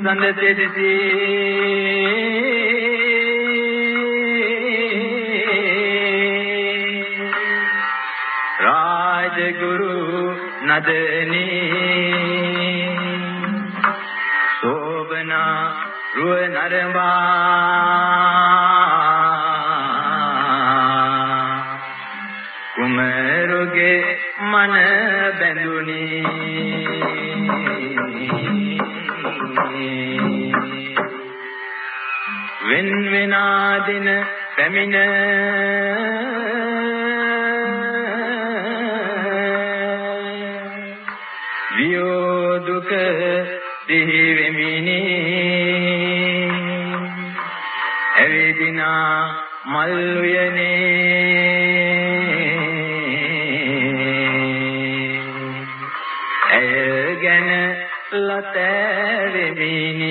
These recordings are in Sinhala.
සඳ දෙසි රාජගුරු නදනේ. සෝබනා රුව නරඹා. මන බැඳුනි. වෙන් වෙනා දින පැමිණ. වියෝ දුක සිහි වෙමිනි ඇවිදිනා මල් උයනේ. ලතෑරෙමිනි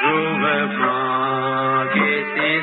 Roma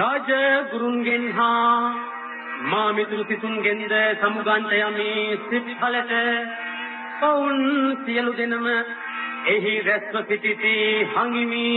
ලතැවෙමිනි සිසුන්ගෙන්ද සමුගන්ට යමි සිත්ඵලට. පවුන් සියලු දෙනම එහි රැස්ව සිටිති හංගිමි